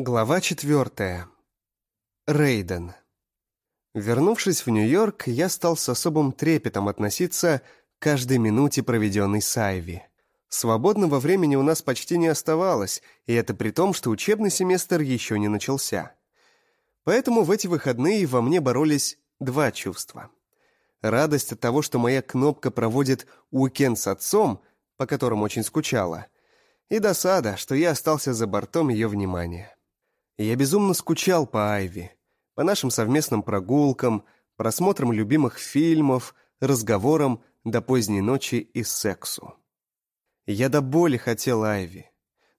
Глава четвертая. Рейден. Вернувшись в Нью-Йорк, я стал с особым трепетом относиться к каждой минуте, проведенной с Айви. Свободного времени у нас почти не оставалось, и это при том, что учебный семестр еще не начался. Поэтому в эти выходные во мне боролись два чувства. Радость от того, что моя кнопка проводит уикенд с отцом, по которому очень скучала, и досада, что я остался за бортом ее внимания. Я безумно скучал по Айви, по нашим совместным прогулкам, просмотрам любимых фильмов, разговорам до поздней ночи и сексу. Я до боли хотел Айви.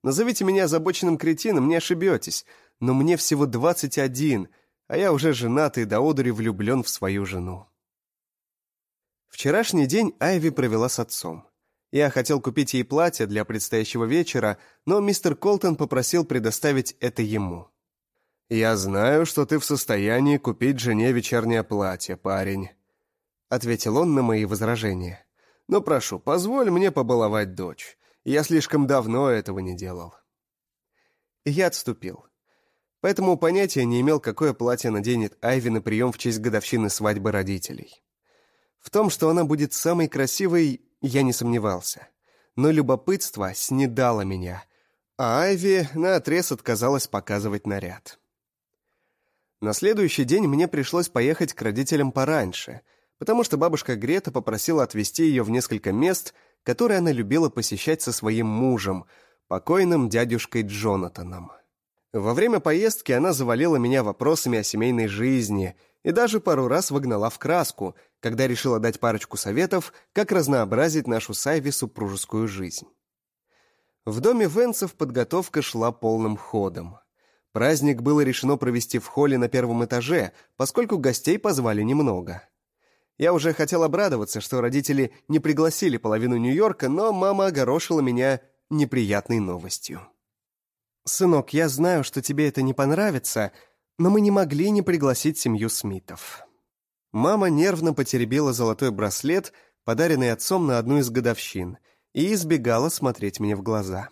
Назовите меня озабоченным кретином, не ошибетесь, но мне всего 21, а я уже женатый до одури влюблен в свою жену. Вчерашний день Айви провела с отцом. Я хотел купить ей платье для предстоящего вечера, но мистер Колтон попросил предоставить это ему. «Я знаю, что ты в состоянии купить жене вечернее платье, парень», — ответил он на мои возражения. «Но прошу, позволь мне побаловать дочь. Я слишком давно этого не делал». Я отступил. Поэтому понятия не имел, какое платье наденет Айви на прием в честь годовщины свадьбы родителей. В том, что она будет самой красивой, я не сомневался. Но любопытство снедало меня, а Айви наотрез отказалась показывать наряд. На следующий день мне пришлось поехать к родителям пораньше, потому что бабушка Грета попросила отвезти ее в несколько мест, которые она любила посещать со своим мужем, покойным дядюшкой Джонатаном. Во время поездки она завалила меня вопросами о семейной жизни и даже пару раз выгнала в краску, когда решила дать парочку советов, как разнообразить нашу с Айви супружескую жизнь. В доме Венцев подготовка шла полным ходом. Праздник было решено провести в холле на первом этаже, поскольку гостей позвали немного. Я уже хотел обрадоваться, что родители не пригласили половину Нью-Йорка, но мама огорошила меня неприятной новостью. «Сынок, я знаю, что тебе это не понравится, но мы не могли не пригласить семью Смитов». Мама нервно потеребила золотой браслет, подаренный отцом на одну из годовщин, и избегала смотреть мне в глаза.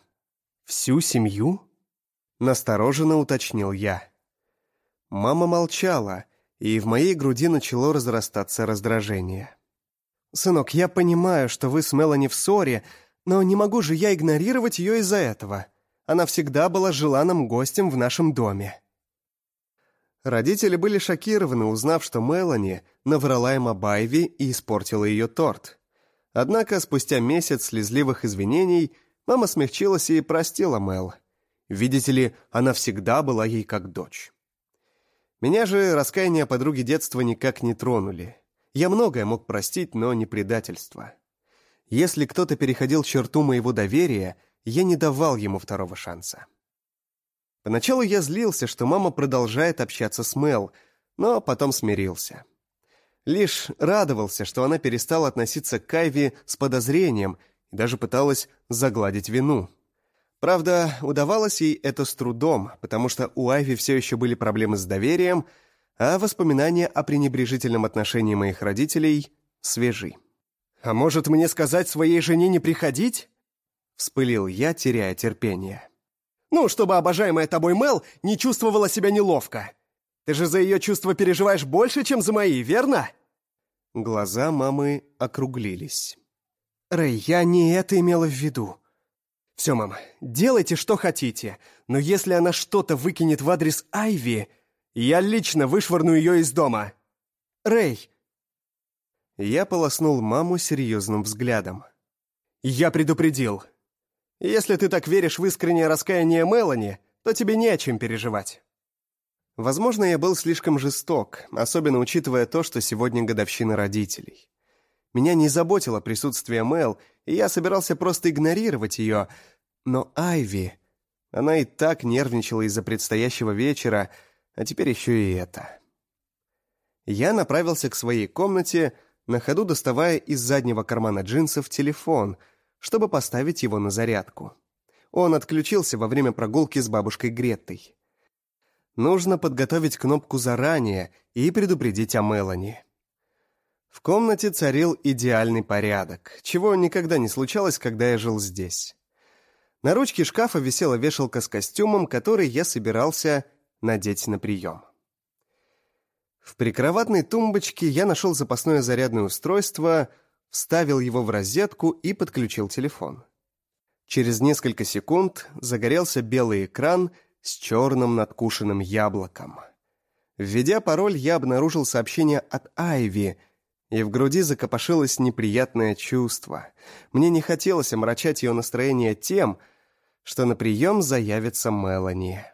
«Всю семью?» — настороженно уточнил я. Мама молчала, и в моей груди начало разрастаться раздражение. «Сынок, я понимаю, что вы с Мелани в ссоре, но не могу же я игнорировать ее из-за этого. Она всегда была желанным гостем в нашем доме». Родители были шокированы, узнав, что Мелани наврала им об Айви и испортила ее торт. Однако спустя месяц слезливых извинений мама смягчилась и простила Мел. Видите ли, она всегда была ей как дочь. Меня же раскаяния подруги детства никак не тронули. Я многое мог простить, но не предательство. Если кто-то переходил черту моего доверия, я не давал ему второго шанса. Поначалу я злился, что мама продолжает общаться с Мел, но потом смирился. Лишь радовался, что она перестала относиться к Кайви с подозрением и даже пыталась загладить вину. Правда, удавалось ей это с трудом, потому что у Айви все еще были проблемы с доверием, а воспоминания о пренебрежительном отношении моих родителей свежи. «А может, мне сказать своей жене не приходить?» Вспылил я, теряя терпение. «Ну, чтобы обожаемая тобой Мел не чувствовала себя неловко. Ты же за ее чувства переживаешь больше, чем за мои, верно?» Глаза мамы округлились. «Рэй, я не это имела в виду. Все, мам, делайте, что хотите, но если она что-то выкинет в адрес Айви, я лично вышвырну ее из дома. Рэй!» Я полоснул маму серьезным взглядом. «Я предупредил. Если ты так веришь в искреннее раскаяние Мелани, то тебе не о чем переживать. Возможно, я был слишком жесток, особенно учитывая то, что сегодня годовщина родителей. Меня не заботило присутствие Мел, и я собирался просто игнорировать ее, но Айви... Она и так нервничала из-за предстоящего вечера, а теперь еще и это. Я направился к своей комнате, на ходу доставая из заднего кармана джинсов телефон — чтобы поставить его на зарядку. Он отключился во время прогулки с бабушкой Греттой. Нужно подготовить кнопку заранее и предупредить о Мелани. В комнате царил идеальный порядок, чего никогда не случалось, когда я жил здесь. На ручке шкафа висела вешалка с костюмом, который я собирался надеть на прием. В прикроватной тумбочке я нашел запасное зарядное устройство, вставил его в розетку и подключил телефон. Через несколько секунд загорелся белый экран с черным надкушенным яблоком. Введя пароль, я обнаружил сообщение от Айви, и в груди закопошилось неприятное чувство. Мне не хотелось омрачать ее настроение тем, что на прием заявится Мелани.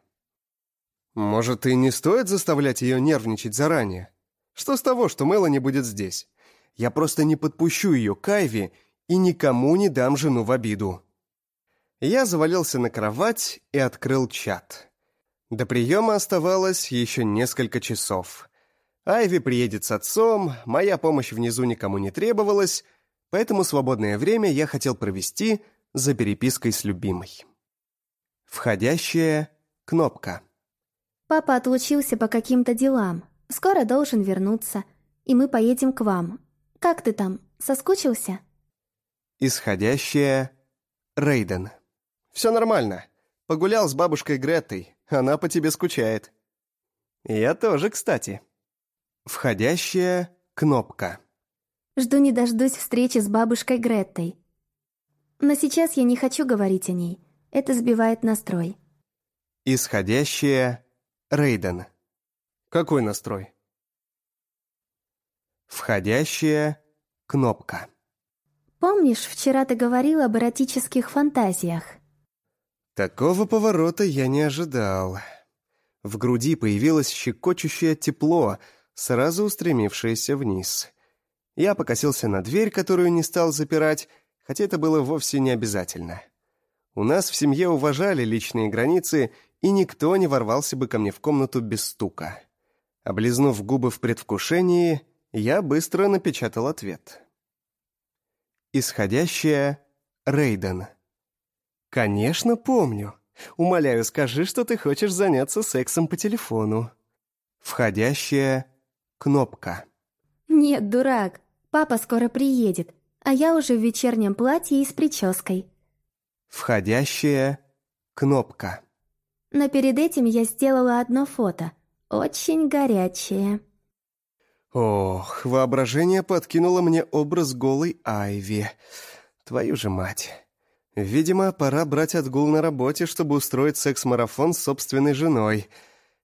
Может, и не стоит заставлять ее нервничать заранее? Что с того, что Мелани будет здесь? Я просто не подпущу ее к Айви и никому не дам жену в обиду. Я завалился на кровать и открыл чат. До приема оставалось еще несколько часов. Айви приедет с отцом, моя помощь внизу никому не требовалась, поэтому свободное время я хотел провести за перепиской с любимой. Входящая кнопка. Папа отлучился по каким-то делам. Скоро должен вернуться, и мы поедем к вам. Как ты там, соскучился? Исходящая Рейден. Все нормально. Погулял с бабушкой Гретой. Она по тебе скучает. Я тоже, кстати. Входящая кнопка. Жду не дождусь встречи с бабушкой Греттой. Но сейчас я не хочу говорить о ней. Это сбивает настрой. Исходящая Рейден. Какой настрой? Входящая кнопка. Помнишь, вчера ты говорил об эротических фантазиях? Такого поворота я не ожидал. В груди появилось щекочущее тепло, сразу устремившееся вниз. Я покосился на дверь, которую не стал запирать, хотя это было вовсе не обязательно. У нас в семье уважали личные границы и никто не ворвался бы ко мне в комнату без стука. Облизнув губы в предвкушении, я быстро напечатал ответ. Исходящая Рейден. «Конечно, помню. Умоляю, скажи, что ты хочешь заняться сексом по телефону». Входящая кнопка. «Нет, дурак. Папа скоро приедет, а я уже в вечернем платье и с прической». Входящая кнопка. Но перед этим я сделала одно фото. Очень горячее. Ох, воображение подкинуло мне образ голой Айви. Твою же мать. Видимо, пора брать отгул на работе, чтобы устроить секс-марафон с собственной женой.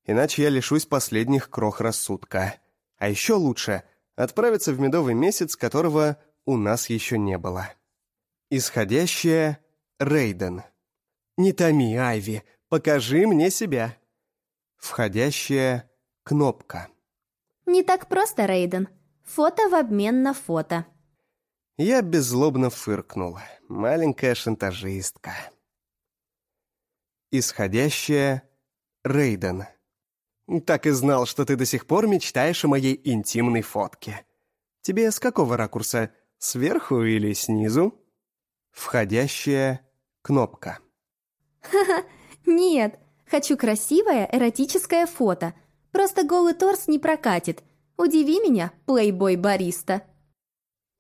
Иначе я лишусь последних крох рассудка. А еще лучше — отправиться в медовый месяц, которого у нас еще не было. Исходящее Рейден. «Не томи, Айви, Покажи мне себя». Входящая кнопка. «Не так просто, Рейден. Фото в обмен на фото». Я беззлобно фыркнул. Маленькая шантажистка. Исходящая Рейден. «Так и знал, что ты до сих пор мечтаешь о моей интимной фотке. Тебе с какого ракурса? Сверху или снизу?» Входящая кнопка. «Ха-ха, «Нет, хочу красивое эротическое фото. Просто голый торс не прокатит. Удиви меня, плейбой-бариста».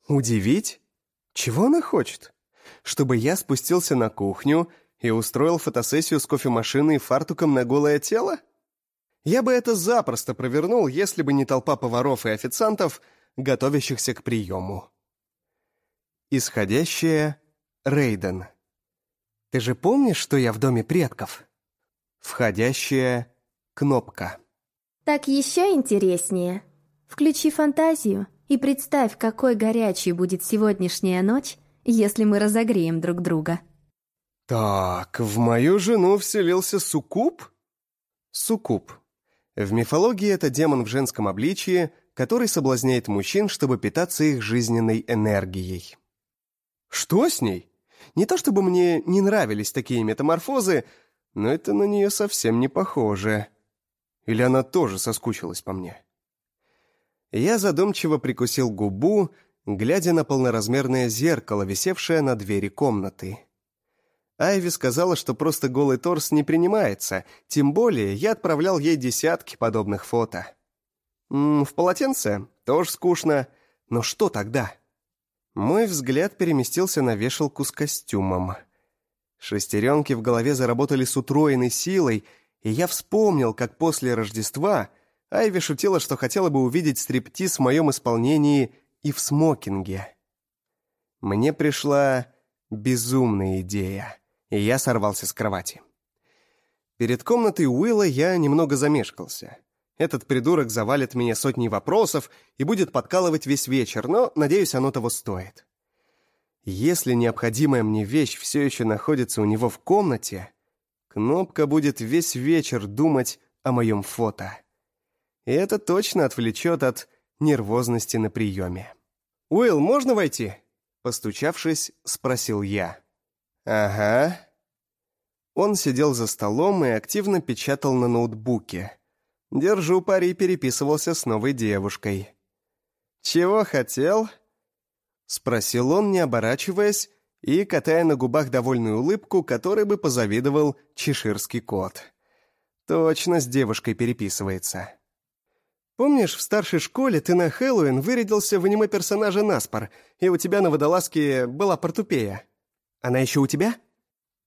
«Удивить? Чего она хочет? Чтобы я спустился на кухню и устроил фотосессию с кофемашиной и фартуком на голое тело? Я бы это запросто провернул, если бы не толпа поваров и официантов, готовящихся к приему». Исходящее Рейден. Ты же помнишь, что я в доме предков? Входящая кнопка. Так еще интереснее. Включи фантазию и представь, какой горячей будет сегодняшняя ночь, если мы разогреем друг друга. Так, в мою жену вселился суккуб? Суккуб. В мифологии это демон в женском обличии, который соблазняет мужчин, чтобы питаться их жизненной энергией. Что с ней? Не то чтобы мне не нравились такие метаморфозы, но это на нее совсем не похоже. Или она тоже соскучилась по мне? Я задумчиво прикусил губу, глядя на полноразмерное зеркало, висевшее на двери комнаты. Айви сказала, что просто голый торс не принимается, тем более я отправлял ей десятки подобных фото. М -м, в полотенце тоже скучно, но что тогда? Мой взгляд переместился на вешалку с костюмом. Шестеренки в голове заработали с утроенной силой, и я вспомнил, как после Рождества Айви шутила, что хотела бы увидеть стриптиз в моем исполнении и в смокинге. Мне пришла безумная идея, и я сорвался с кровати. Перед комнатой Уилла я немного замешкался. Этот придурок завалит меня сотней вопросов и будет подкалывать весь вечер, но, надеюсь, оно того стоит. Если необходимая мне вещь все еще находится у него в комнате, Кнопка будет весь вечер думать о моем фото. И это точно отвлечет от нервозности на приеме. «Уилл, можно войти?» Постучавшись, спросил я. «Ага». Он сидел за столом и активно печатал на ноутбуке. Держу пари, переписывался с новой девушкой. «Чего хотел?» Спросил он, не оборачиваясь, и катая на губах довольную улыбку, которой бы позавидовал чеширский кот. Точно с девушкой переписывается. Помнишь, в старшей школе ты на Хэллоуин вырядился в аниме-персонажа Наспор, и у тебя на водолазке была портупея? Она еще у тебя?»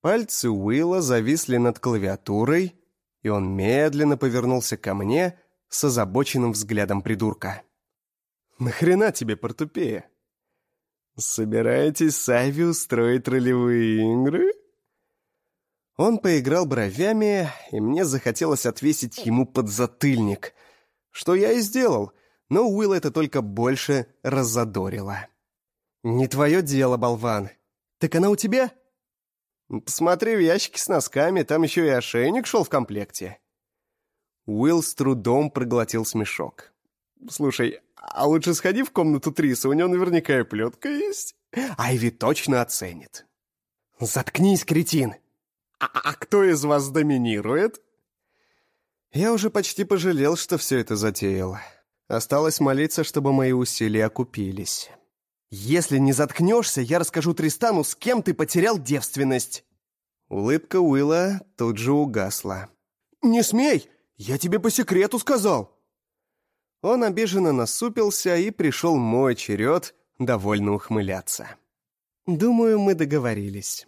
Пальцы Уилла зависли над клавиатурой, и он медленно повернулся ко мне с озабоченным взглядом придурка. «Нахрена тебе портупея?» «Собираетесь с Айви устроить ролевые игры?» Он поиграл бровями, и мне захотелось отвесить ему подзатыльник, что я и сделал, но Уилл это только больше раззадорило. «Не твое дело, болван. Так она у тебя?» «Посмотри в ящике с носками, там еще и ошейник шел в комплекте». Уилл с трудом проглотил смешок. «Слушай, а лучше сходи в комнату Триса, у него наверняка и плетка есть. Айви точно оценит». «Заткнись, кретин!» а, «А кто из вас доминирует?» Я уже почти пожалел, что все это затеял. Осталось молиться, чтобы мои усилия окупились. «Если не заткнешься, я расскажу Тристану, с кем ты потерял девственность!» Улыбка Уилла тут же угасла. «Не смей! Я тебе по секрету сказал!» Он обиженно насупился, и пришел мой черед довольно ухмыляться. «Думаю, мы договорились».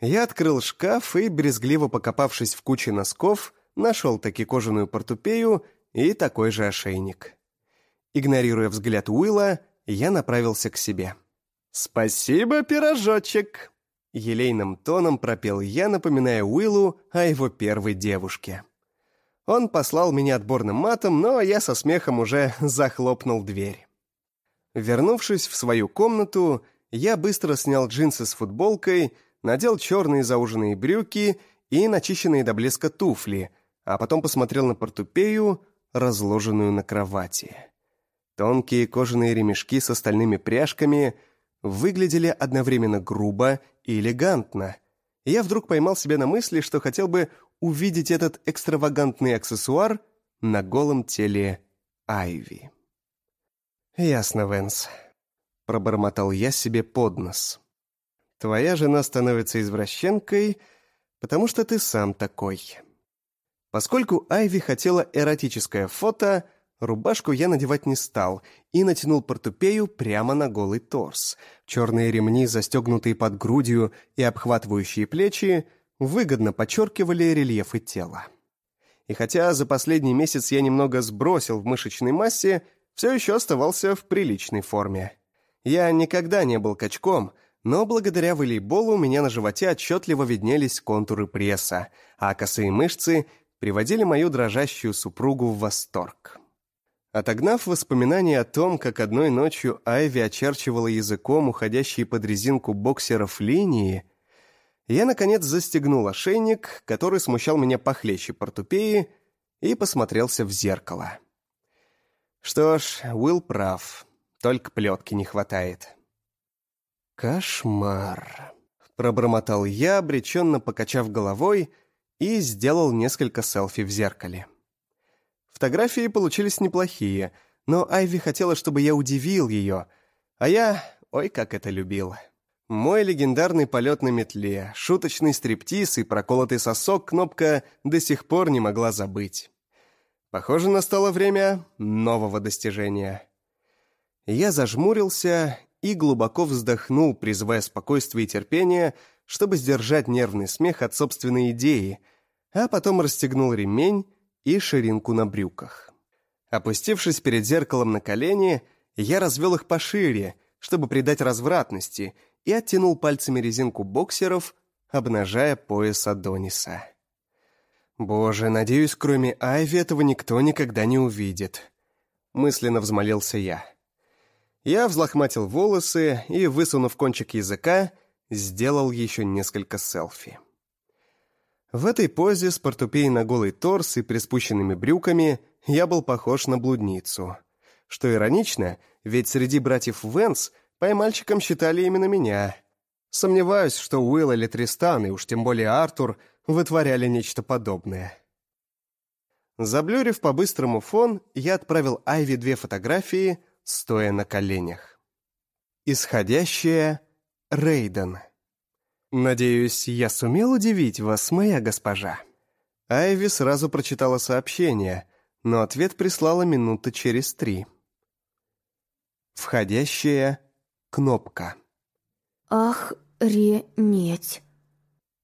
Я открыл шкаф и, брезгливо покопавшись в куче носков, нашел таки кожаную портупею и такой же ошейник. Игнорируя взгляд Уилла, я направился к себе. «Спасибо, пирожочек!» Елейным тоном пропел я, напоминая Уиллу о его первой девушке. Он послал меня отборным матом, но я со смехом уже захлопнул дверь. Вернувшись в свою комнату, я быстро снял джинсы с футболкой, надел черные зауженные брюки и начищенные до блеска туфли, а потом посмотрел на портупею, разложенную на кровати. Тонкие кожаные ремешки с остальными пряжками выглядели одновременно грубо и элегантно. я вдруг поймал себя на мысли, что хотел бы увидеть этот экстравагантный аксессуар на голом теле Айви. «Ясно, Венс», — пробормотал я себе под нос. «Твоя жена становится извращенкой, потому что ты сам такой». Поскольку Айви хотела эротическое фото, рубашку я надевать не стал и натянул портупею прямо на голый торс. Черные ремни, застегнутые под грудью и обхватывающие плечи, выгодно подчеркивали рельефы тела. И хотя за последний месяц я немного сбросил в мышечной массе, все еще оставался в приличной форме. Я никогда не был качком, но благодаря волейболу у меня на животе отчетливо виднелись контуры пресса, а косые мышцы приводили мою дрожащую супругу в восторг. Отогнав воспоминания о том, как одной ночью Айви очерчивала языком уходящие под резинку боксеров линии, я, наконец, застегнул ошейник, который смущал меня похлеще портупеи, и посмотрелся в зеркало. Что ж, Уилл прав, только плетки не хватает. «Кошмар», — пробормотал я, обреченно покачав головой, и сделал несколько селфи в зеркале. Фотографии получились неплохие, но Айви хотела, чтобы я удивил ее, а я, ой, как это любил. Мой легендарный полет на метле, шуточный стриптиз и проколотый сосок кнопка до сих пор не могла забыть. Похоже, настало время нового достижения. Я зажмурился и глубоко вздохнул, призывая спокойствие и терпение, чтобы сдержать нервный смех от собственной идеи, а потом расстегнул ремень и ширинку на брюках. Опустившись перед зеркалом на колени, я развел их пошире, чтобы придать развратности, и оттянул пальцами резинку боксеров, обнажая пояс Адониса. «Боже, надеюсь, кроме Айви этого никто никогда не увидит», — мысленно взмолился я. Я взлохматил волосы и, высунув кончик языка, сделал еще несколько селфи. В этой позе с портупеей на голый торс и приспущенными брюками я был похож на блудницу. Что иронично, ведь среди братьев Венс поймальчиком считали именно меня. Сомневаюсь, что Уилл или Тристан, и уж тем более Артур, вытворяли нечто подобное. Заблюрив по-быстрому фон, я отправил Айви две фотографии, стоя на коленях. Исходящая Рейден. «Надеюсь, я сумел удивить вас, моя госпожа?» Айви сразу прочитала сообщение, но ответ прислала минуты через три. Входящая кнопка. Ах, реметь.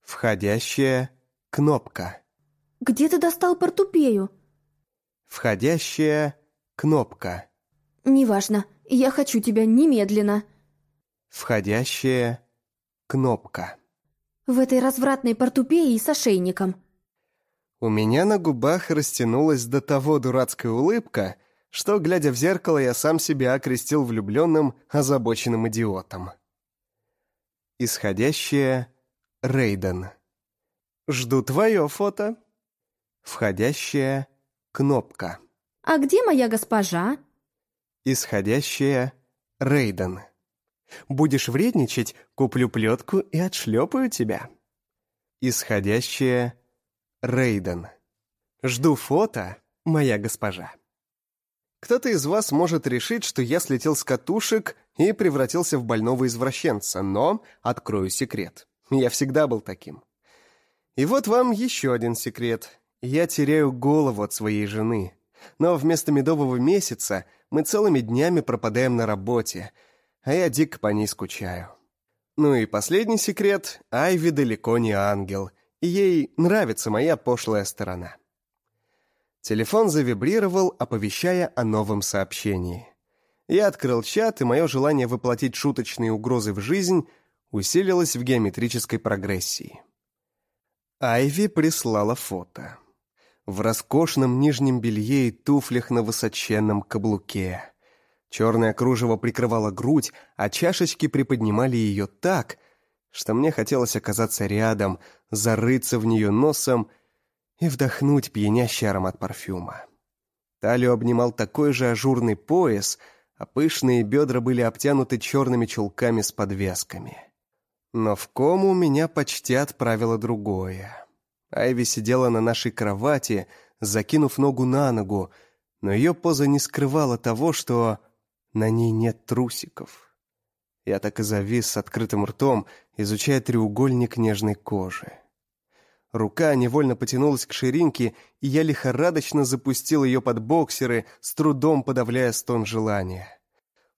Входящая кнопка. Где ты достал портупею? Входящая кнопка. Неважно, я хочу тебя немедленно. Входящая кнопка. В этой развратной портупее с ошейником. У меня на губах растянулась до того дурацкая улыбка, что, глядя в зеркало, я сам себя окрестил влюбленным, озабоченным идиотом. Исходящее Рейден. Жду твое фото. Входящая кнопка. А где моя госпожа? Исходящая Рейден. Будешь вредничать, куплю плетку и отшлепаю тебя. Исходящая Рейден. Жду фото, моя госпожа. Кто-то из вас может решить, что я слетел с катушек и превратился в больного извращенца, но открою секрет. Я всегда был таким. И вот вам еще один секрет. Я теряю голову от своей жены. Но вместо медового месяца мы целыми днями пропадаем на работе, а я дико по ней скучаю. Ну и последний секрет. Айви далеко не ангел, и ей нравится моя пошлая сторона. Телефон завибрировал, оповещая о новом сообщении. Я открыл чат, и мое желание воплотить шуточные угрозы в жизнь усилилось в геометрической прогрессии. Айви прислала фото. В роскошном нижнем белье и туфлях на высоченном каблуке. Черное кружево прикрывало грудь, а чашечки приподнимали ее так, что мне хотелось оказаться рядом, зарыться в нее носом — и вдохнуть пьянящий аромат парфюма. Талию обнимал такой же ажурный пояс, а пышные бедра были обтянуты черными чулками с подвесками. Но в кому меня почти отправило другое. Айви сидела на нашей кровати, закинув ногу на ногу, но ее поза не скрывала того, что на ней нет трусиков. Я так и завис с открытым ртом, изучая треугольник нежной кожи. Рука невольно потянулась к ширинке, и я лихорадочно запустил ее под боксеры, с трудом подавляя стон желания.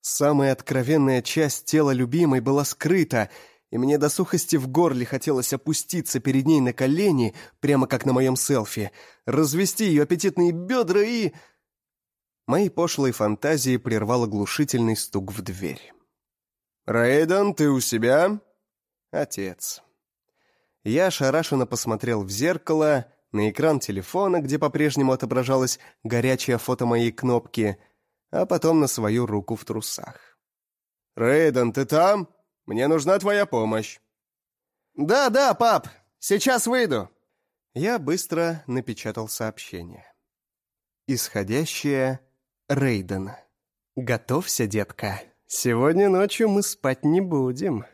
Самая откровенная часть тела любимой была скрыта, и мне до сухости в горле хотелось опуститься перед ней на колени, прямо как на моем селфи, развести ее аппетитные бедра и... Мои пошлые фантазии прервал оглушительный стук в дверь. «Рейден, ты у себя?» «Отец». Я ошарашенно посмотрел в зеркало, на экран телефона, где по-прежнему отображалось горячее фото моей кнопки, а потом на свою руку в трусах. «Рейден, ты там? Мне нужна твоя помощь». «Да, да, пап, сейчас выйду». Я быстро напечатал сообщение. Исходящее Рейден. «Готовься, детка. Сегодня ночью мы спать не будем».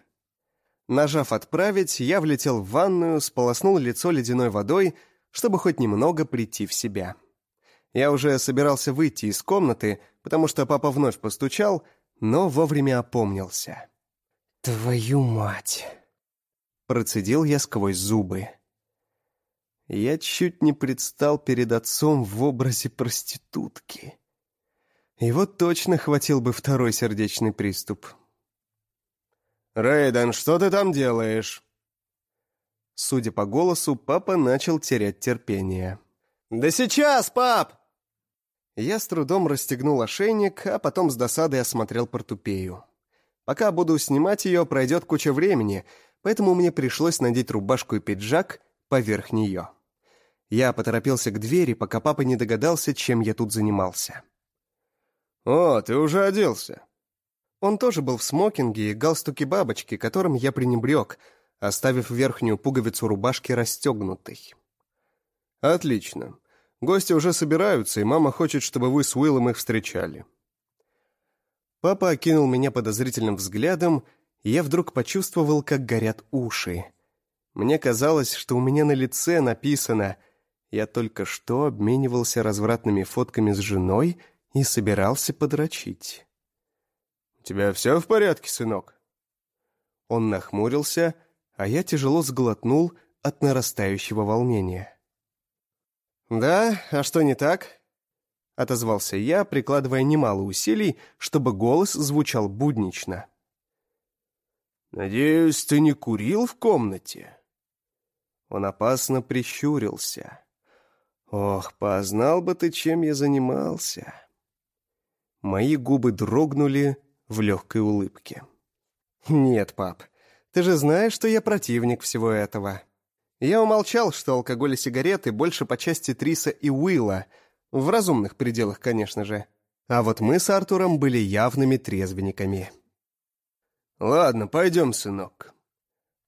Нажав «Отправить», я влетел в ванную, сполоснул лицо ледяной водой, чтобы хоть немного прийти в себя. Я уже собирался выйти из комнаты, потому что папа вновь постучал, но вовремя опомнился. «Твою мать!» Процедил я сквозь зубы. Я чуть не предстал перед отцом в образе проститутки. Его точно хватил бы второй сердечный приступ. «Рейден, что ты там делаешь?» Судя по голосу, папа начал терять терпение. «Да сейчас, пап!» Я с трудом расстегнул ошейник, а потом с досадой осмотрел портупею. Пока буду снимать ее, пройдет куча времени, поэтому мне пришлось надеть рубашку и пиджак поверх нее. Я поторопился к двери, пока папа не догадался, чем я тут занимался. «О, ты уже оделся!» Он тоже был в смокинге и галстуке бабочки, которым я пренебрег, оставив верхнюю пуговицу рубашки расстегнутой. «Отлично. Гости уже собираются, и мама хочет, чтобы вы с Уиллом их встречали». Папа окинул меня подозрительным взглядом, и я вдруг почувствовал, как горят уши. Мне казалось, что у меня на лице написано «Я только что обменивался развратными фотками с женой и собирался подрочить». «У тебя все в порядке, сынок?» Он нахмурился, а я тяжело сглотнул от нарастающего волнения. «Да, а что не так?» — отозвался я, прикладывая немало усилий, чтобы голос звучал буднично. «Надеюсь, ты не курил в комнате?» Он опасно прищурился. «Ох, познал бы ты, чем я занимался!» Мои губы дрогнули в легкой улыбке. «Нет, пап, ты же знаешь, что я противник всего этого. Я умолчал, что алкоголь и сигареты больше по части Триса и Уилла, в разумных пределах, конечно же. А вот мы с Артуром были явными трезвенниками». «Ладно, пойдем, сынок».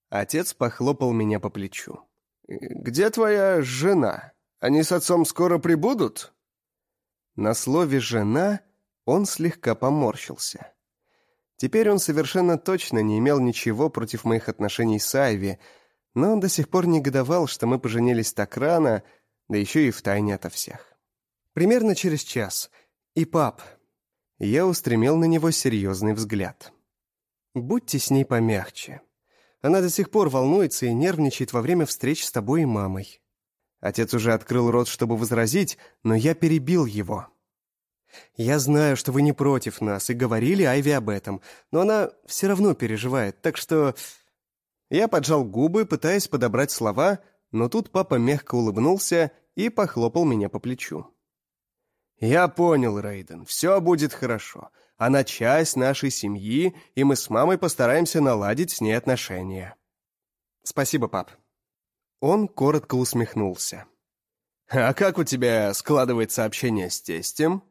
Отец похлопал меня по плечу. «Где твоя жена? Они с отцом скоро прибудут?» На слове «жена» он слегка поморщился. Теперь он совершенно точно не имел ничего против моих отношений с Айви, но он до сих пор негодовал, что мы поженились так рано, да еще и втайне ото всех. Примерно через час. И пап. Я устремил на него серьезный взгляд. Будьте с ней помягче. Она до сих пор волнуется и нервничает во время встреч с тобой и мамой. Отец уже открыл рот, чтобы возразить, но я перебил его. Я знаю, что вы не против нас и говорили Айви об этом, но она все равно переживает, так что... Я поджал губы, пытаясь подобрать слова, но тут папа мягко улыбнулся и похлопал меня по плечу. «Я понял, Рейден, все будет хорошо. Она часть нашей семьи, и мы с мамой постараемся наладить с ней отношения». «Спасибо, пап». Он коротко усмехнулся. «А как у тебя складывается общение с тестем?»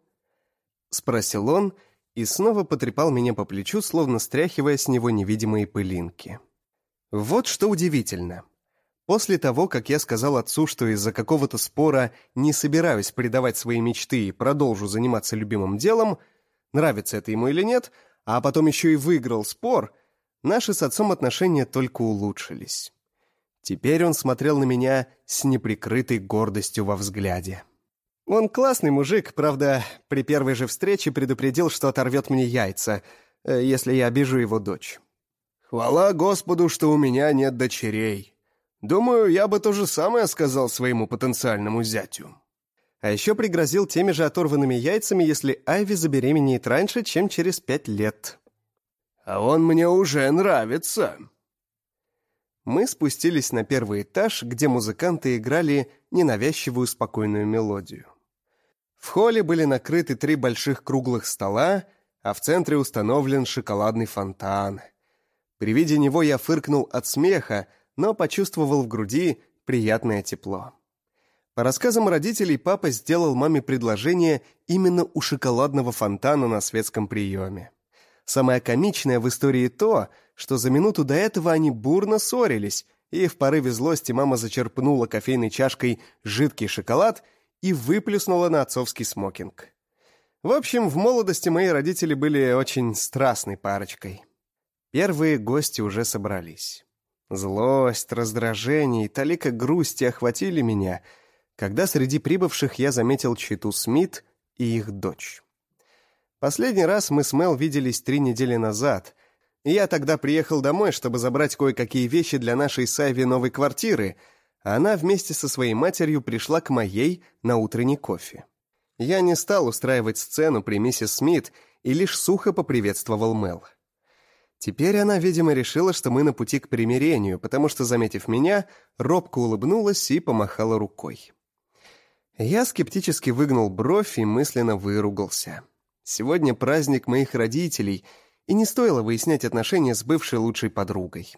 Спросил он и снова потрепал меня по плечу, словно стряхивая с него невидимые пылинки. Вот что удивительно. После того, как я сказал отцу, что из-за какого-то спора не собираюсь предавать свои мечты и продолжу заниматься любимым делом, нравится это ему или нет, а потом еще и выиграл спор, наши с отцом отношения только улучшились. Теперь он смотрел на меня с неприкрытой гордостью во взгляде. Он классный мужик, правда, при первой же встрече предупредил, что оторвет мне яйца, э, если я обижу его дочь. «Хвала Господу, что у меня нет дочерей. Думаю, я бы то же самое сказал своему потенциальному зятю». А еще пригрозил теми же оторванными яйцами, если Айви забеременеет раньше, чем через пять лет. «А он мне уже нравится», мы спустились на первый этаж, где музыканты играли ненавязчивую спокойную мелодию. В холле были накрыты три больших круглых стола, а в центре установлен шоколадный фонтан. При виде него я фыркнул от смеха, но почувствовал в груди приятное тепло. По рассказам родителей, папа сделал маме предложение именно у шоколадного фонтана на светском приеме. Самое комичное в истории то, что за минуту до этого они бурно ссорились, и в порыве злости мама зачерпнула кофейной чашкой жидкий шоколад и выплюснула на отцовский смокинг. В общем, в молодости мои родители были очень страстной парочкой. Первые гости уже собрались. Злость, раздражение и талика грусти охватили меня, когда среди прибывших я заметил Читу Смит и их дочь. Последний раз мы с Мел виделись три недели назад, и я тогда приехал домой, чтобы забрать кое-какие вещи для нашей Сайви новой квартиры — она вместе со своей матерью пришла к моей на утренний кофе. Я не стал устраивать сцену при миссис Смит и лишь сухо поприветствовал Мел. Теперь она, видимо, решила, что мы на пути к примирению, потому что, заметив меня, робко улыбнулась и помахала рукой. Я скептически выгнул бровь и мысленно выругался. Сегодня праздник моих родителей, и не стоило выяснять отношения с бывшей лучшей подругой.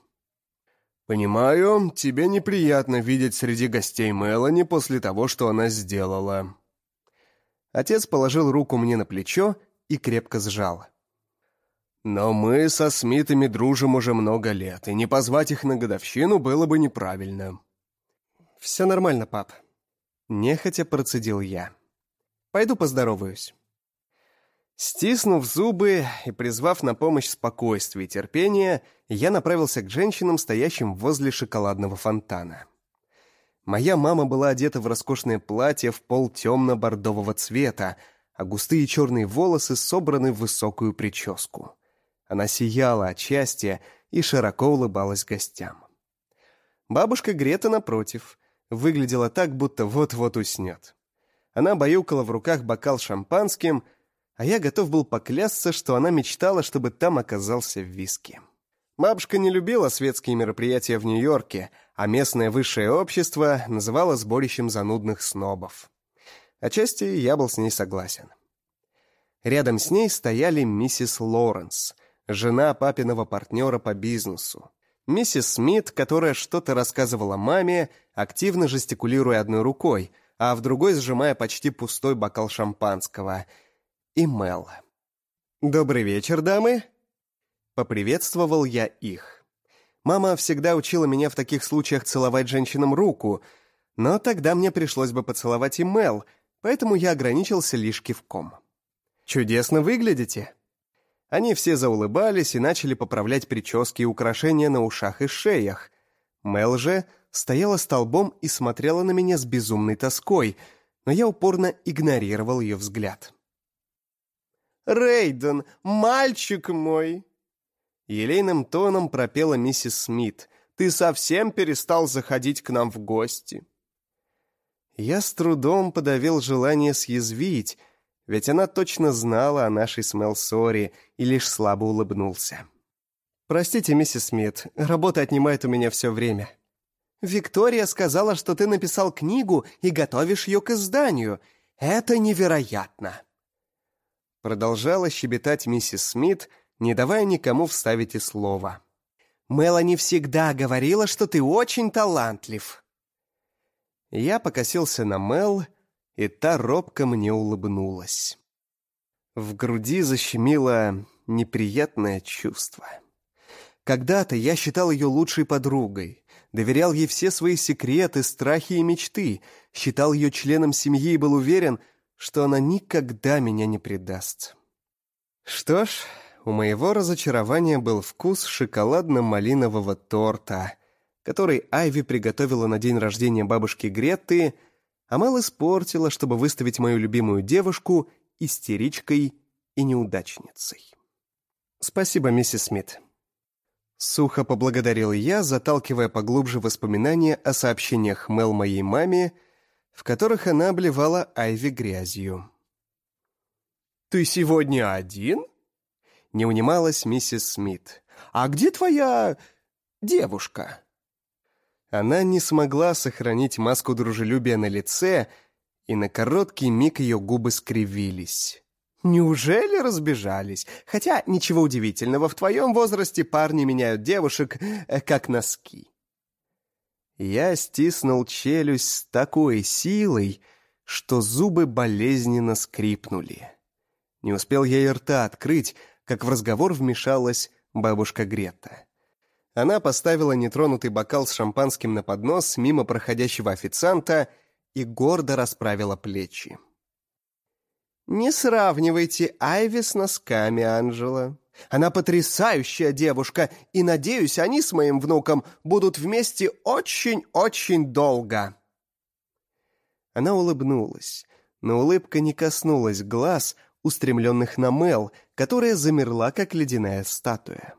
«Понимаю, тебе неприятно видеть среди гостей Мелани после того, что она сделала». Отец положил руку мне на плечо и крепко сжал. «Но мы со Смитами дружим уже много лет, и не позвать их на годовщину было бы неправильно». «Все нормально, пап». Нехотя процедил я. «Пойду поздороваюсь». Стиснув зубы и призвав на помощь спокойствие и терпение, я направился к женщинам, стоящим возле шоколадного фонтана. Моя мама была одета в роскошное платье в пол темно-бордового цвета, а густые черные волосы собраны в высокую прическу. Она сияла от счастья и широко улыбалась гостям. Бабушка Грета, напротив, выглядела так, будто вот-вот уснет. Она баюкала в руках бокал шампанским — а я готов был поклясться, что она мечтала, чтобы там оказался виски. Бабушка не любила светские мероприятия в Нью-Йорке, а местное высшее общество называло сборищем занудных снобов. Отчасти я был с ней согласен. Рядом с ней стояли миссис Лоренс, жена папиного партнера по бизнесу, миссис Смит, которая что-то рассказывала маме, активно жестикулируя одной рукой, а в другой сжимая почти пустой бокал шампанского — и Мел. «Добрый вечер, дамы!» Поприветствовал я их. Мама всегда учила меня в таких случаях целовать женщинам руку, но тогда мне пришлось бы поцеловать и Мел, поэтому я ограничился лишь кивком. «Чудесно выглядите!» Они все заулыбались и начали поправлять прически и украшения на ушах и шеях. Мел же стояла столбом и смотрела на меня с безумной тоской, но я упорно игнорировал ее взгляд. Рейден, мальчик мой!» Елейным тоном пропела миссис Смит. «Ты совсем перестал заходить к нам в гости?» Я с трудом подавил желание съязвить, ведь она точно знала о нашей с Мелсори и лишь слабо улыбнулся. «Простите, миссис Смит, работа отнимает у меня все время». «Виктория сказала, что ты написал книгу и готовишь ее к изданию. Это невероятно!» Продолжала щебетать миссис Смит, не давая никому вставить и слова. «Мелани всегда говорила, что ты очень талантлив». Я покосился на Мел, и та робко мне улыбнулась. В груди защемило неприятное чувство. Когда-то я считал ее лучшей подругой, доверял ей все свои секреты, страхи и мечты, считал ее членом семьи и был уверен — что она никогда меня не предаст. Что ж, у моего разочарования был вкус шоколадно-малинового торта, который Айви приготовила на день рождения бабушки Гретты, а Мэл испортила, чтобы выставить мою любимую девушку истеричкой и неудачницей. «Спасибо, миссис Смит». Сухо поблагодарил я, заталкивая поглубже воспоминания о сообщениях Мэл моей маме в которых она обливала Айви грязью. «Ты сегодня один?» Не унималась миссис Смит. «А где твоя... девушка?» Она не смогла сохранить маску дружелюбия на лице, и на короткий миг ее губы скривились. «Неужели разбежались? Хотя ничего удивительного, в твоем возрасте парни меняют девушек, э, как носки». Я стиснул челюсть с такой силой, что зубы болезненно скрипнули. Не успел я и рта открыть, как в разговор вмешалась бабушка Грета. Она поставила нетронутый бокал с шампанским на поднос мимо проходящего официанта и гордо расправила плечи. «Не сравнивайте Айви с носками, Анжела. Она потрясающая девушка, и, надеюсь, они с моим внуком будут вместе очень-очень долго». Она улыбнулась, но улыбка не коснулась глаз, устремленных на Мел, которая замерла, как ледяная статуя.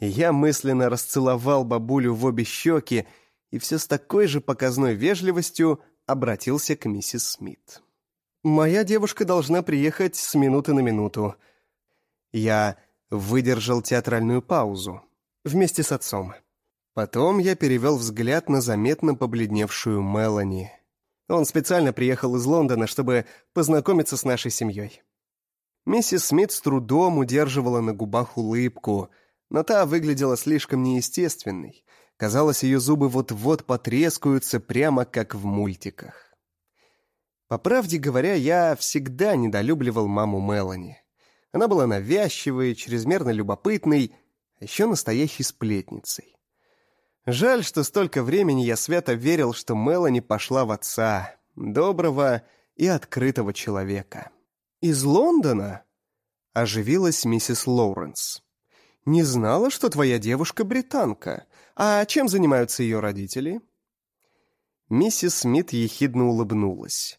Я мысленно расцеловал бабулю в обе щеки и все с такой же показной вежливостью обратился к миссис Смит. «Моя девушка должна приехать с минуты на минуту», я выдержал театральную паузу вместе с отцом. Потом я перевел взгляд на заметно побледневшую Мелани. Он специально приехал из Лондона, чтобы познакомиться с нашей семьей. Миссис Смит с трудом удерживала на губах улыбку, но та выглядела слишком неестественной. Казалось, ее зубы вот-вот потрескаются прямо как в мультиках. По правде говоря, я всегда недолюбливал маму Мелани. Она была навязчивой, чрезмерно любопытной, а еще настоящей сплетницей. Жаль, что столько времени я свято верил, что Мелани пошла в отца, доброго и открытого человека. «Из Лондона?» — оживилась миссис Лоуренс. «Не знала, что твоя девушка британка. А чем занимаются ее родители?» Миссис Смит ехидно улыбнулась.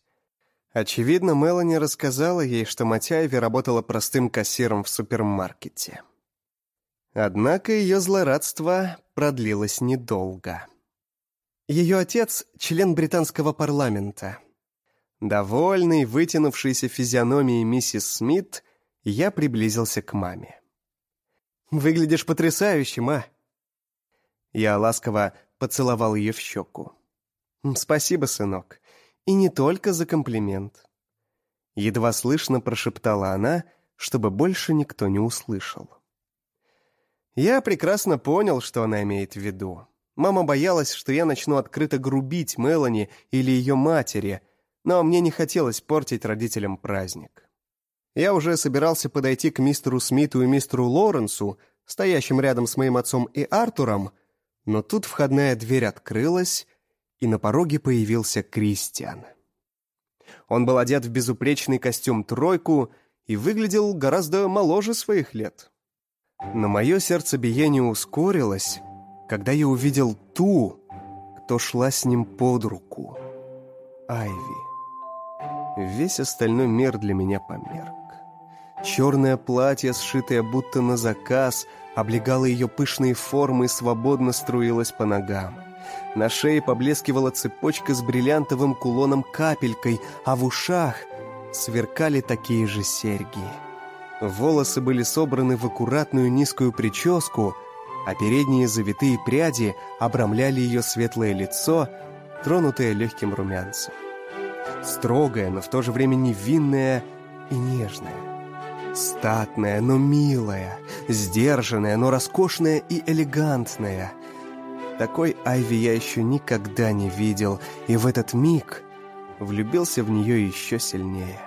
Очевидно, Мелани рассказала ей, что Матяеви работала простым кассиром в супермаркете. Однако ее злорадство продлилось недолго. Ее отец — член британского парламента, Довольный, вытянувшейся физиономией миссис Смит, я приблизился к маме. «Выглядишь потрясающе, ма!» Я ласково поцеловал ее в щеку. «Спасибо, сынок. И не только за комплимент». Едва слышно прошептала она, чтобы больше никто не услышал. Я прекрасно понял, что она имеет в виду. Мама боялась, что я начну открыто грубить Мелани или ее матери — но мне не хотелось портить родителям праздник. Я уже собирался подойти к мистеру Смиту и мистеру Лоренсу, стоящим рядом с моим отцом и Артуром, но тут входная дверь открылась, и на пороге появился Кристиан. Он был одет в безупречный костюм-тройку и выглядел гораздо моложе своих лет. Но мое сердцебиение ускорилось, когда я увидел ту, кто шла с ним под руку. Айви. Весь остальной мир для меня померк. Черное платье, сшитое будто на заказ, облегало ее пышные формы и свободно струилось по ногам. На шее поблескивала цепочка с бриллиантовым кулоном-капелькой, а в ушах сверкали такие же серьги. Волосы были собраны в аккуратную низкую прическу, а передние завитые пряди обрамляли ее светлое лицо, тронутое легким румянцем строгая, но в то же время невинная и нежная. Статная, но милая, сдержанная, но роскошная и элегантная. Такой Айви я еще никогда не видел, и в этот миг влюбился в нее еще сильнее.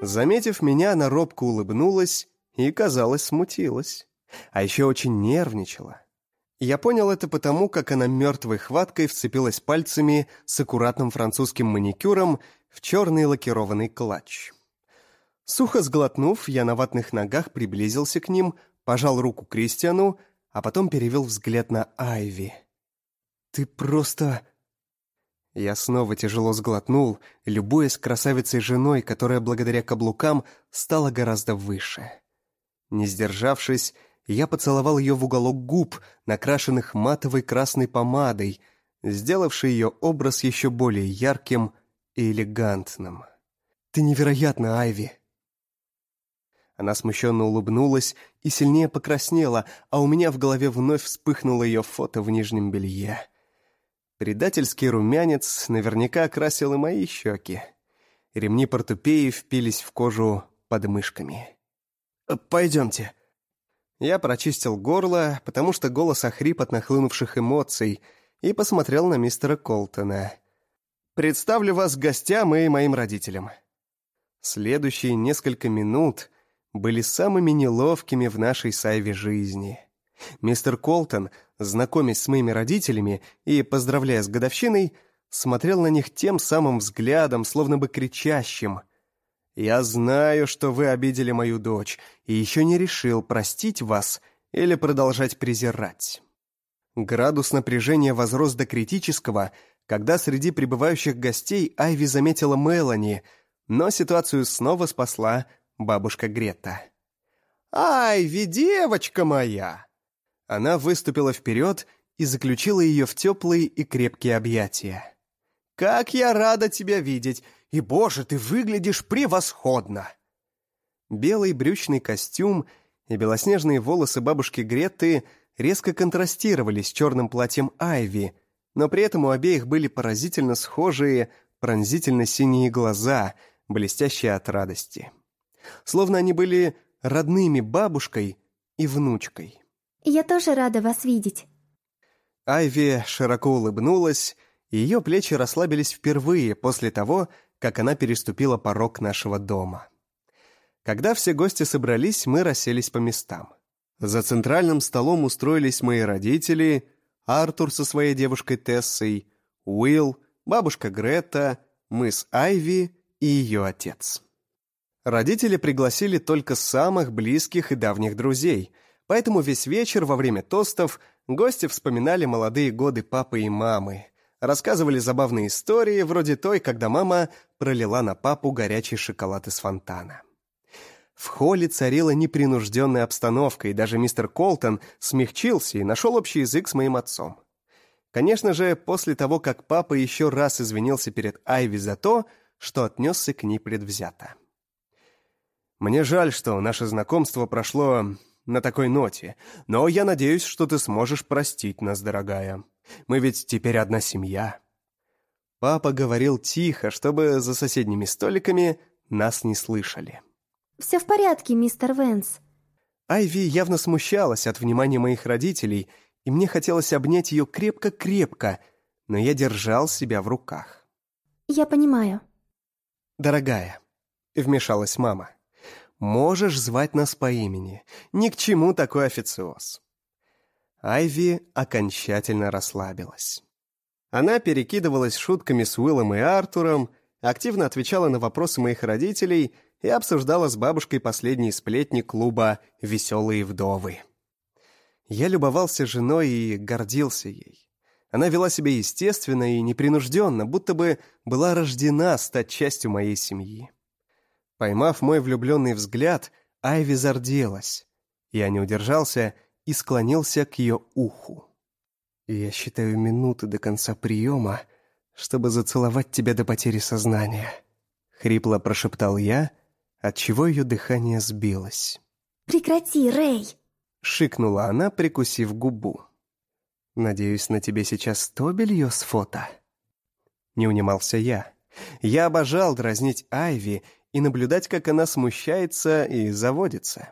Заметив меня, она робко улыбнулась и, казалось, смутилась. А еще очень нервничала. Я понял это потому, как она мертвой хваткой вцепилась пальцами с аккуратным французским маникюром в черный лакированный клатч. Сухо сглотнув, я на ватных ногах приблизился к ним, пожал руку Кристиану, а потом перевел взгляд на Айви. «Ты просто...» Я снова тяжело сглотнул, любуясь красавицей женой, которая благодаря каблукам стала гораздо выше. Не сдержавшись, я поцеловал ее в уголок губ, накрашенных матовой красной помадой, сделавший ее образ еще более ярким и элегантным. «Ты невероятна, Айви!» Она смущенно улыбнулась и сильнее покраснела, а у меня в голове вновь вспыхнуло ее фото в нижнем белье. Предательский румянец наверняка окрасил и мои щеки. Ремни портупеи впились в кожу под мышками. «Пойдемте», я прочистил горло, потому что голос охрип от нахлынувших эмоций, и посмотрел на мистера Колтона. «Представлю вас гостям и моим родителям». Следующие несколько минут были самыми неловкими в нашей сайве жизни. Мистер Колтон, знакомясь с моими родителями и поздравляя с годовщиной, смотрел на них тем самым взглядом, словно бы кричащим — я знаю, что вы обидели мою дочь, и еще не решил, простить вас или продолжать презирать. Градус напряжения возрос до критического, когда среди прибывающих гостей Айви заметила Мелани, но ситуацию снова спасла бабушка Грета. «Айви, девочка моя!» Она выступила вперед и заключила ее в теплые и крепкие объятия. «Как я рада тебя видеть! И, боже, ты выглядишь превосходно!» Белый брючный костюм и белоснежные волосы бабушки Гретты резко контрастировали с черным платьем Айви, но при этом у обеих были поразительно схожие, пронзительно синие глаза, блестящие от радости. Словно они были родными бабушкой и внучкой. «Я тоже рада вас видеть». Айви широко улыбнулась, и ее плечи расслабились впервые после того, как она переступила порог нашего дома. Когда все гости собрались, мы расселись по местам. За центральным столом устроились мои родители, Артур со своей девушкой Тессой, Уилл, бабушка Грета, мы с Айви и ее отец. Родители пригласили только самых близких и давних друзей, поэтому весь вечер во время тостов гости вспоминали молодые годы папы и мамы, рассказывали забавные истории, вроде той, когда мама пролила на папу горячий шоколад из фонтана. В холле царила непринужденная обстановка, и даже мистер Колтон смягчился и нашел общий язык с моим отцом. Конечно же, после того, как папа еще раз извинился перед Айви за то, что отнесся к ней предвзято. «Мне жаль, что наше знакомство прошло на такой ноте, но я надеюсь, что ты сможешь простить нас, дорогая. Мы ведь теперь одна семья». Папа говорил тихо, чтобы за соседними столиками нас не слышали. «Все в порядке, мистер Венс». Айви явно смущалась от внимания моих родителей, и мне хотелось обнять ее крепко-крепко, но я держал себя в руках. «Я понимаю». «Дорогая», — вмешалась мама, — «можешь звать нас по имени. Ни к чему такой официоз». Айви окончательно расслабилась. Она перекидывалась шутками с Уиллом и Артуром, активно отвечала на вопросы моих родителей — и обсуждала с бабушкой последние сплетни клуба «Веселые вдовы». Я любовался женой и гордился ей. Она вела себя естественно и непринужденно, будто бы была рождена стать частью моей семьи. Поймав мой влюбленный взгляд, Айви зарделась. Я не удержался и склонился к ее уху. «Я считаю минуты до конца приема, чтобы зацеловать тебя до потери сознания», — хрипло прошептал я, — отчего ее дыхание сбилось. «Прекрати, Рэй!» — шикнула она, прикусив губу. «Надеюсь, на тебе сейчас то белье с фото?» Не унимался я. Я обожал дразнить Айви и наблюдать, как она смущается и заводится.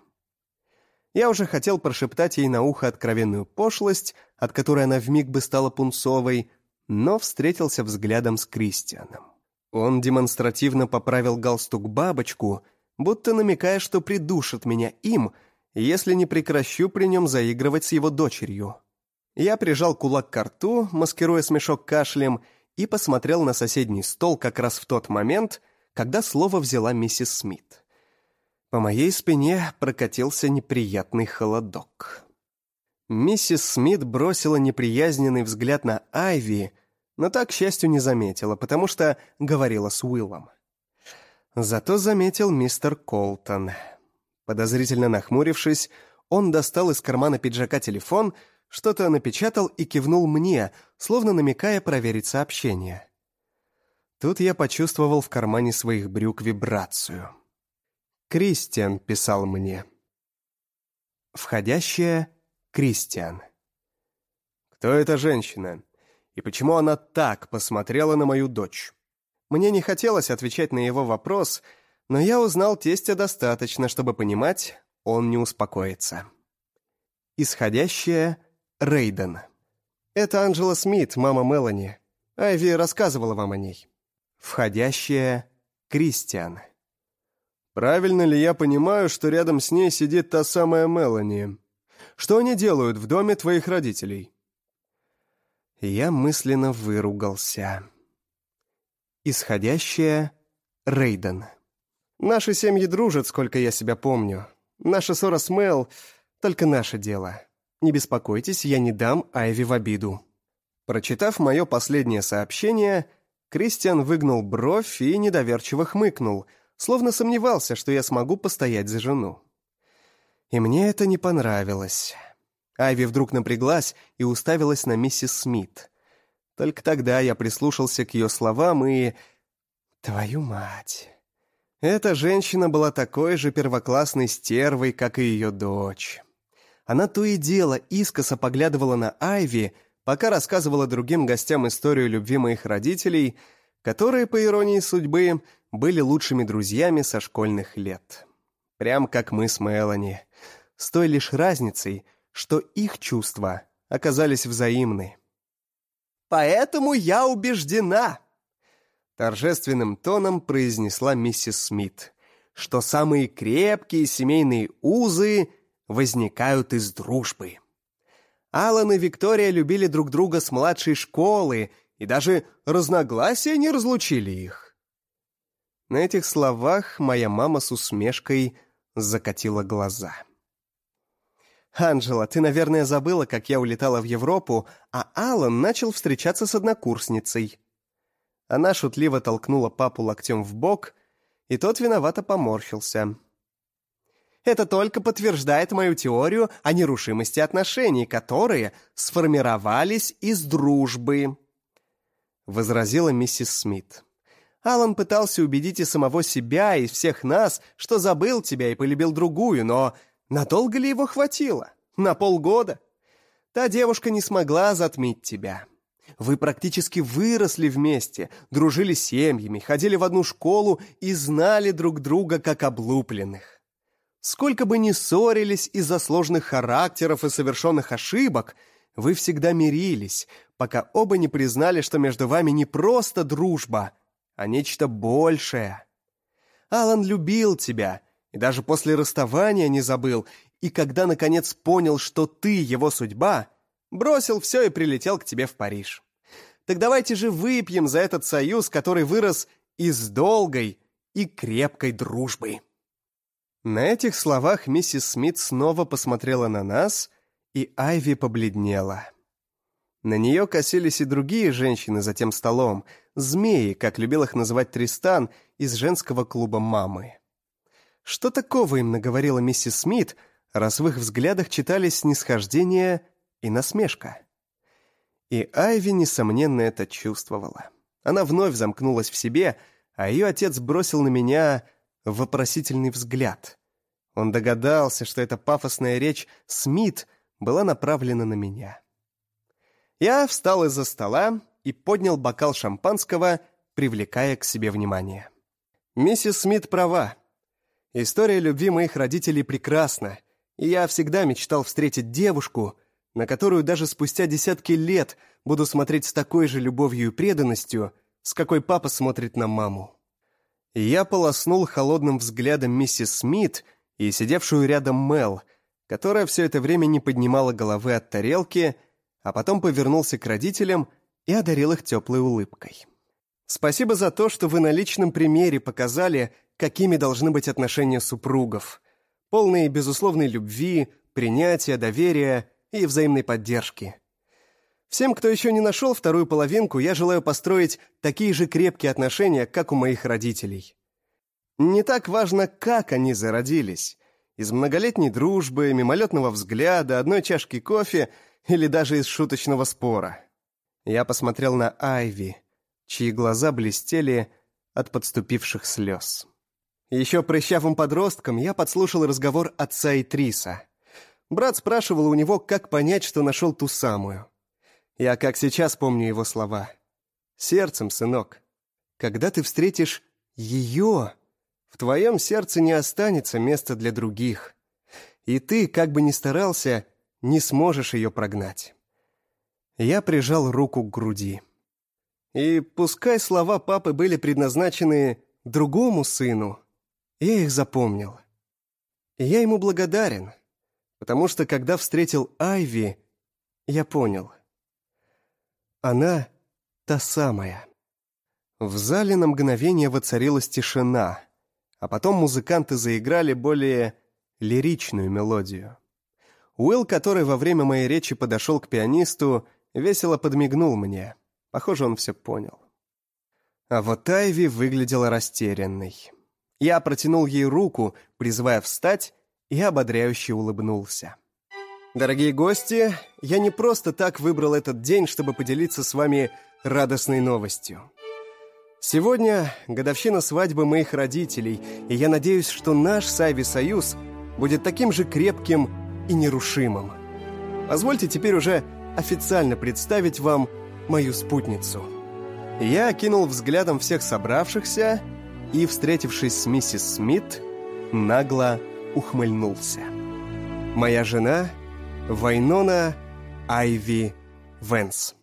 Я уже хотел прошептать ей на ухо откровенную пошлость, от которой она вмиг бы стала пунцовой, но встретился взглядом с Кристианом. Он демонстративно поправил галстук-бабочку будто намекая, что придушит меня им, если не прекращу при нем заигрывать с его дочерью. Я прижал кулак к рту, маскируя смешок кашлем, и посмотрел на соседний стол как раз в тот момент, когда слово взяла миссис Смит. По моей спине прокатился неприятный холодок. Миссис Смит бросила неприязненный взгляд на Айви, но так, к счастью, не заметила, потому что говорила с Уиллом. Зато заметил мистер Колтон. Подозрительно нахмурившись, он достал из кармана пиджака телефон, что-то напечатал и кивнул мне, словно намекая проверить сообщение. Тут я почувствовал в кармане своих брюк вибрацию. «Кристиан» писал мне. Входящая «Кристиан». «Кто эта женщина? И почему она так посмотрела на мою дочь?» Мне не хотелось отвечать на его вопрос, но я узнал тестя достаточно, чтобы понимать, он не успокоится. Исходящая Рейден. Это Анджела Смит, мама Мелани. Айви рассказывала вам о ней. Входящая Кристиан. Правильно ли я понимаю, что рядом с ней сидит та самая Мелани? Что они делают в доме твоих родителей? Я мысленно выругался. Исходящая Рейден. Наши семьи дружат, сколько я себя помню. Наша ссора с Мэл — только наше дело. Не беспокойтесь, я не дам Айви в обиду». Прочитав мое последнее сообщение, Кристиан выгнул бровь и недоверчиво хмыкнул, словно сомневался, что я смогу постоять за жену. И мне это не понравилось. Айви вдруг напряглась и уставилась на миссис Смит. Только тогда я прислушался к ее словам и... Твою мать! Эта женщина была такой же первоклассной стервой, как и ее дочь. Она то и дело искоса поглядывала на Айви, пока рассказывала другим гостям историю любви моих родителей, которые, по иронии судьбы, были лучшими друзьями со школьных лет. Прям как мы с Мелани. С той лишь разницей, что их чувства оказались взаимны. «Поэтому я убеждена», — торжественным тоном произнесла миссис Смит, что самые крепкие семейные узы возникают из дружбы. Алан и Виктория любили друг друга с младшей школы, и даже разногласия не разлучили их. На этих словах моя мама с усмешкой закатила глаза. «Анжела, ты, наверное, забыла, как я улетала в Европу, а Алан начал встречаться с однокурсницей». Она шутливо толкнула папу локтем в бок, и тот виновато поморщился. Это только подтверждает мою теорию о нерушимости отношений, которые сформировались из дружбы», — возразила миссис Смит. Алан пытался убедить и самого себя, и всех нас, что забыл тебя и полюбил другую, но надолго ли его хватило? На полгода? Та девушка не смогла затмить тебя. Вы практически выросли вместе, дружили семьями, ходили в одну школу и знали друг друга как облупленных. Сколько бы ни ссорились из-за сложных характеров и совершенных ошибок, вы всегда мирились, пока оба не признали, что между вами не просто дружба, а нечто большее. Алан любил тебя, и даже после расставания не забыл, и когда, наконец, понял, что ты его судьба, бросил все и прилетел к тебе в Париж. Так давайте же выпьем за этот союз, который вырос из долгой и крепкой дружбы. На этих словах миссис Смит снова посмотрела на нас, и Айви побледнела. На нее косились и другие женщины за тем столом, змеи, как любил их называть Тристан, из женского клуба мамы. Что такого им наговорила миссис Смит, раз в их взглядах читались снисхождение и насмешка? И Айви, несомненно, это чувствовала. Она вновь замкнулась в себе, а ее отец бросил на меня вопросительный взгляд. Он догадался, что эта пафосная речь Смит была направлена на меня. Я встал из-за стола и поднял бокал шампанского, привлекая к себе внимание. Миссис Смит права. История любви моих родителей прекрасна, и я всегда мечтал встретить девушку, на которую даже спустя десятки лет буду смотреть с такой же любовью и преданностью, с какой папа смотрит на маму. Я полоснул холодным взглядом миссис Смит и сидевшую рядом Мел, которая все это время не поднимала головы от тарелки, а потом повернулся к родителям и одарил их теплой улыбкой. «Спасибо за то, что вы на личном примере показали, какими должны быть отношения супругов. Полные безусловной любви, принятия, доверия и взаимной поддержки. Всем, кто еще не нашел вторую половинку, я желаю построить такие же крепкие отношения, как у моих родителей. Не так важно, как они зародились. Из многолетней дружбы, мимолетного взгляда, одной чашки кофе или даже из шуточного спора. Я посмотрел на Айви, чьи глаза блестели от подступивших слез. Еще прыщавым подростком я подслушал разговор отца и Триса. Брат спрашивал у него, как понять, что нашел ту самую. Я как сейчас помню его слова. «Сердцем, сынок, когда ты встретишь ее, в твоем сердце не останется места для других, и ты, как бы ни старался, не сможешь ее прогнать». Я прижал руку к груди. И пускай слова папы были предназначены другому сыну, я их запомнил. И я ему благодарен, потому что, когда встретил Айви, я понял — она та самая. В зале на мгновение воцарилась тишина, а потом музыканты заиграли более лиричную мелодию. Уилл, который во время моей речи подошел к пианисту, весело подмигнул мне. Похоже, он все понял. А вот Айви выглядела растерянной. Я протянул ей руку, призывая встать, и ободряюще улыбнулся. Дорогие гости, я не просто так выбрал этот день, чтобы поделиться с вами радостной новостью. Сегодня годовщина свадьбы моих родителей, и я надеюсь, что наш с Айви союз будет таким же крепким и нерушимым. Позвольте теперь уже официально представить вам мою спутницу. Я окинул взглядом всех собравшихся и, встретившись с миссис Смит, нагло ухмыльнулся. Моя жена — Вайнона Айви Венс.